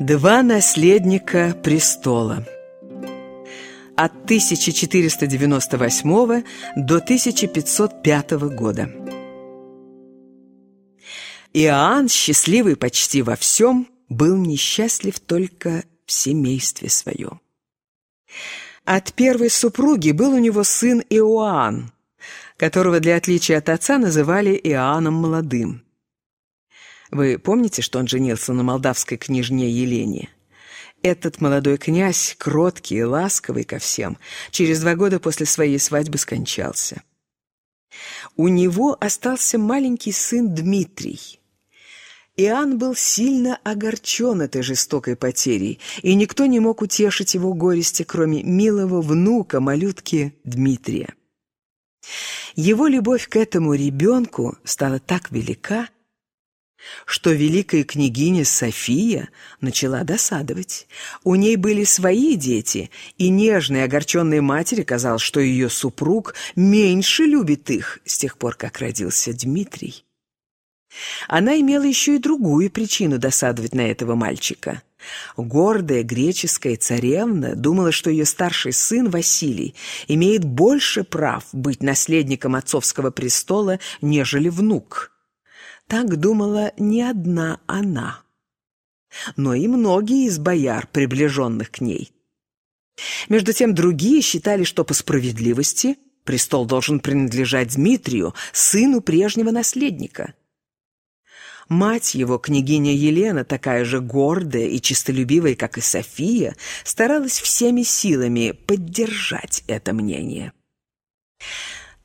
Два наследника престола от 1498 до 1505 года. Иоанн, счастливый почти во всем, был несчастлив только в семействе своем. От первой супруги был у него сын Иоанн, которого для отличия от отца называли Иоанном Молодым. Вы помните, что он женился на молдавской княжне Елене? Этот молодой князь, кроткий и ласковый ко всем, через два года после своей свадьбы скончался. У него остался маленький сын Дмитрий. Иоанн был сильно огорчен этой жестокой потерей, и никто не мог утешить его горести, кроме милого внука, малютки Дмитрия. Его любовь к этому ребенку стала так велика, что великая княгиня София начала досадовать. У ней были свои дети, и нежной огорченной матери казалось, что ее супруг меньше любит их с тех пор, как родился Дмитрий. Она имела еще и другую причину досадовать на этого мальчика. Гордая греческая царевна думала, что ее старший сын Василий имеет больше прав быть наследником отцовского престола, нежели внук. Так думала не одна она, но и многие из бояр, приближенных к ней. Между тем другие считали, что по справедливости престол должен принадлежать Дмитрию, сыну прежнего наследника. Мать его, княгиня Елена, такая же гордая и честолюбивая, как и София, старалась всеми силами поддержать это мнение.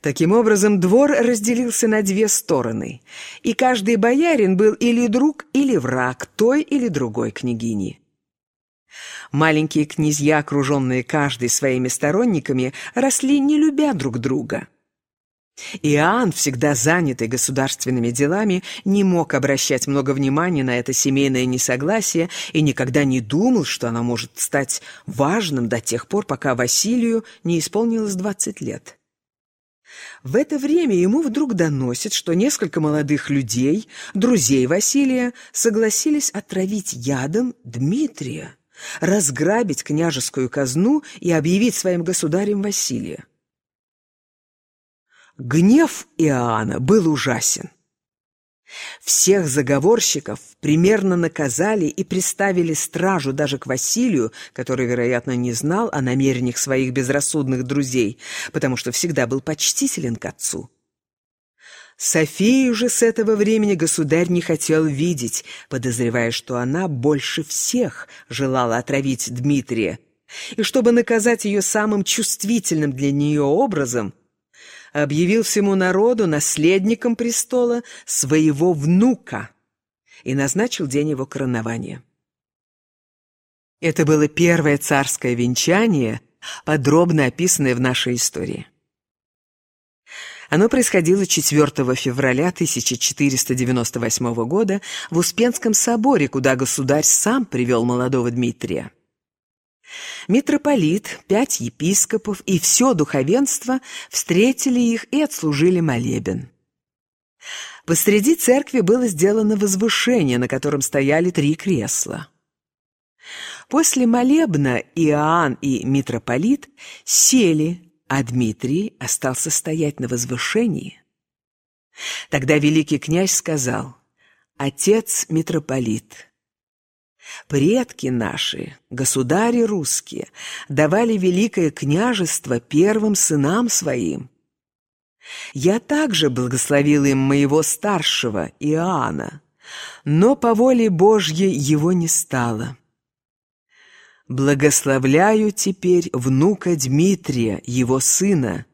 Таким образом, двор разделился на две стороны, и каждый боярин был или друг, или враг той или другой княгини. Маленькие князья, окруженные каждый своими сторонниками, росли, не любя друг друга. Иоанн, всегда занятый государственными делами, не мог обращать много внимания на это семейное несогласие и никогда не думал, что оно может стать важным до тех пор, пока Василию не исполнилось 20 лет. В это время ему вдруг доносят, что несколько молодых людей, друзей Василия, согласились отравить ядом Дмитрия, разграбить княжескую казну и объявить своим государем Василия. Гнев Иоанна был ужасен. Всех заговорщиков примерно наказали и приставили стражу даже к Василию, который, вероятно, не знал о намерениях своих безрассудных друзей, потому что всегда был почтителен к отцу. Софию же с этого времени государь не хотел видеть, подозревая, что она больше всех желала отравить Дмитрия, и чтобы наказать ее самым чувствительным для нее образом – объявил всему народу наследником престола своего внука и назначил день его коронования. Это было первое царское венчание, подробно описанное в нашей истории. Оно происходило 4 февраля 1498 года в Успенском соборе, куда государь сам привел молодого Дмитрия. Митрополит, пять епископов и все духовенство встретили их и отслужили молебен. Посреди церкви было сделано возвышение, на котором стояли три кресла. После молебна Иоанн и митрополит сели, а Дмитрий остался стоять на возвышении. Тогда великий князь сказал, «Отец митрополит, Предки наши, государи русские, давали великое княжество первым сынам своим. Я также благословил им моего старшего Иоанна, но по воле Божьей его не стало. Благословляю теперь внука Дмитрия, его сына,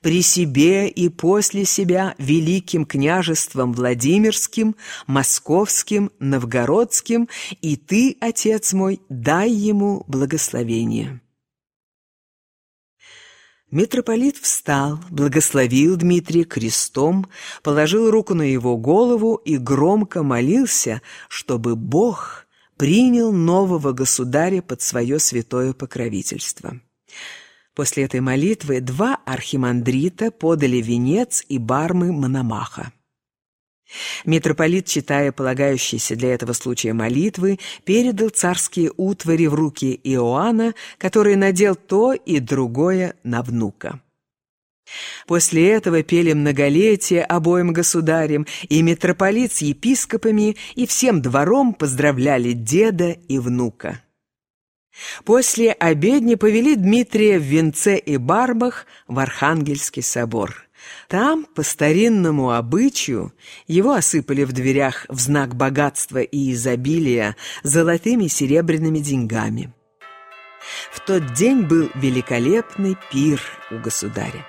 при себе и после себя великим княжеством Владимирским, Московским, Новгородским, и ты, Отец мой, дай ему благословение». Митрополит встал, благословил Дмитрия крестом, положил руку на его голову и громко молился, чтобы Бог принял нового государя под свое святое покровительство. После этой молитвы два архимандрита подали венец и бармы Мономаха. Митрополит, читая полагающиеся для этого случая молитвы, передал царские утвари в руки Иоанна, который надел то и другое на внука. После этого пели многолетие обоим государям, и митрополит с епископами и всем двором поздравляли деда и внука. После обедни повели Дмитрия в венце и барбах в Архангельский собор. Там, по старинному обычаю, его осыпали в дверях в знак богатства и изобилия золотыми и серебряными деньгами. В тот день был великолепный пир у государя.